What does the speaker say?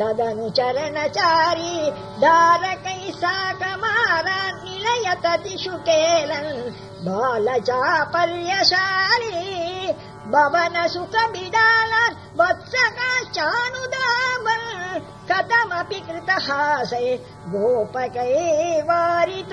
तदनुचरणचारी दारकैः साकमारान् निलयततिषु केलन् बालचापल्यशाली भवन सुख बिडाल कथमपि कृतहासे गोपकैवारित